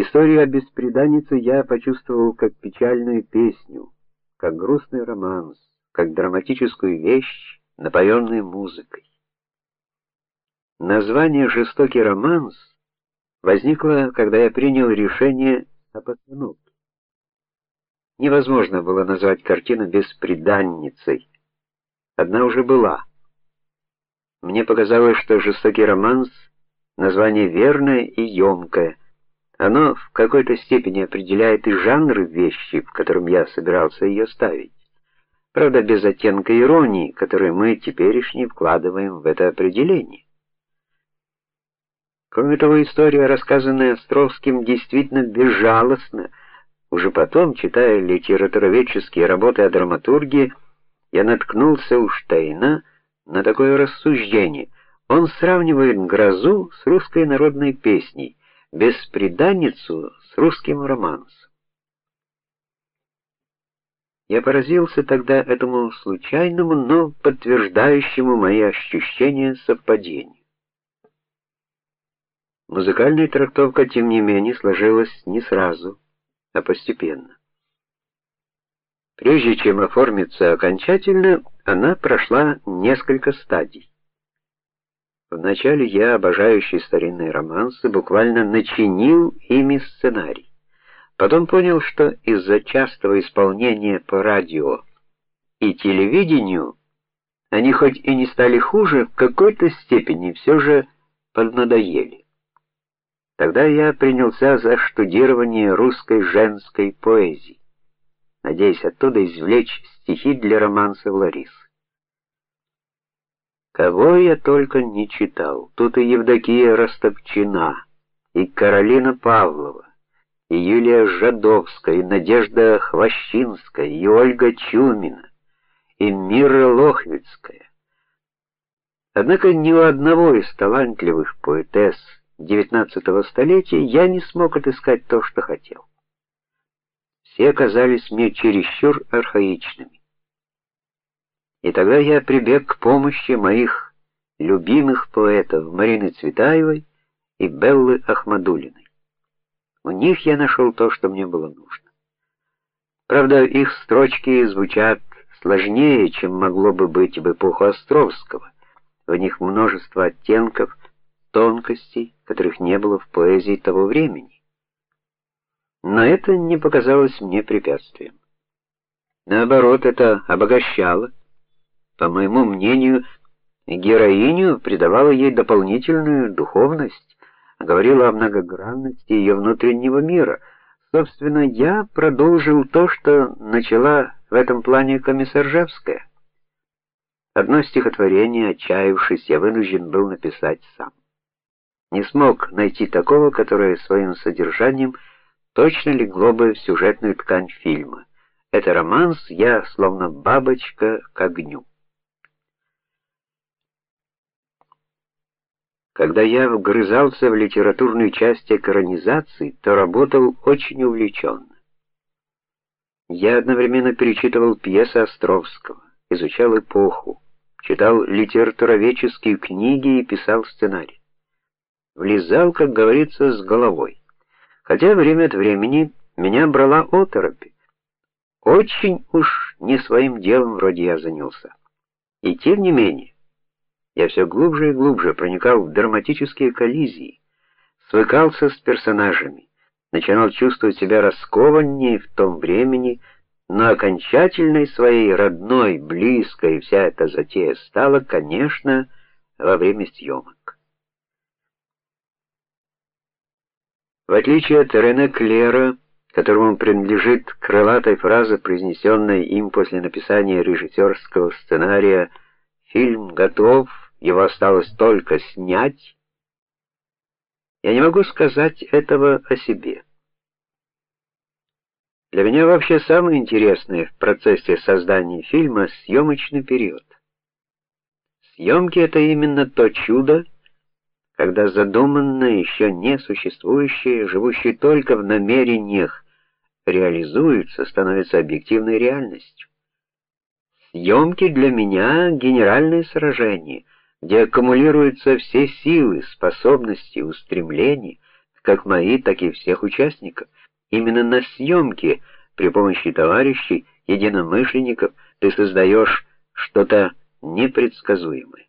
Историю о бесприданнице я почувствовал как печальную песню, как грустный романс, как драматическую вещь, напоенную музыкой. Название Жестокий романс возникло, когда я принял решение о постановке. Невозможно было назвать картину бесприданницей. Одна уже была. Мне показалось, что Жестокий романс название верное и емкое. Оно в какой-то степени определяет и жанр вещи, в котором я собирался ее ставить. Правда, без оттенка иронии, который мы теперешний вкладываем в это определение. Кроме того, история, рассказанная Островским, действительно безжалостна. Уже потом, читая литературоведческие работы о драматургии, я наткнулся у Штейна на такое рассуждение. Он сравнивает грозу с русской народной песней бесприданницу с русским романсом. Я поразился тогда этому случайному, но подтверждающему мои ощущения совпадению. Музыкальная трактовка тем не менее сложилась не сразу, а постепенно. Прежде чем оформиться окончательно, она прошла несколько стадий. Вначале я, обожающий старинные романсы, буквально начинил ими сценарий. Потом понял, что из-за частого исполнения по радио и телевидению они хоть и не стали хуже, в какой-то степени все же поднадоели. Тогда я принялся за штудирование русской женской поэзии, надеясь оттуда извлечь стихи для романса Ларисы. Кого я только не читал. Тут и Евдокия Ростовчина, и Каролина Павлова, и Юлия Жадовская, и Надежда Хвощинская, и Ольга Чумина, и Мира Лохвицкая. Однако ни у одного из талантливых поэтесс XIX столетия я не смог отыскать то, что хотел. Все оказались мне чересчур архаичными. И тогда я прибег к помощи моих любимых поэтов Марины Цветаевой и Беллы Ахмадулиной. У них я нашел то, что мне было нужно. Правда, их строчки звучат сложнее, чем могло бы быть в эпоху Островского. В них множество оттенков, тонкостей, которых не было в поэзии того времени. Но это не показалось мне препятствием. Наоборот, это обогащало по моему мнению, героиню придавала ей дополнительную духовность, говорила о многогранности ее внутреннего мира. Собственно, я продолжил то, что начала в этом плане Комиссаржевская. Одно стихотворение, отчаявшись, я вынужден был написать сам. Не смог найти такого, которое своим содержанием точно легло бы в сюжетную ткань фильма. Это романс «Я словно бабочка к огню». Когда я вгрызался в литературную часть экранизации, то работал очень увлеченно. Я одновременно перечитывал пьесы Островского, изучал эпоху, читал литературоведческие книги и писал сценарий. Влезал, как говорится, с головой. Хотя время от времени меня брала оторопь. Очень уж не своим делом вроде я занялся. И тем не менее, я все глубже и глубже проникал в драматические коллизии, свыкался с персонажами, начинал чувствовать себя раскованнее в том времени, но окончательной своей родной, близкой вся эта затея стала, конечно, во время съемок. В отличие от Рене Клера, которому принадлежит крылатая фраза, произнесенная им после написания режиссерского сценария «Фильм готов», его осталось только снять. Я не могу сказать этого о себе. Для меня вообще самое интересное в процессе создания фильма съемочный период. Съемки — это именно то чудо, когда задуманное, еще не существующее, живущее только в намерениях, реализуется, становится объективной реальностью. Съемки для меня генеральное сражение — где аккумулируются все силы, способности, устремления, как мои, так и всех участников. Именно на съемке при помощи товарищей, единомышленников, ты создаешь что-то непредсказуемое.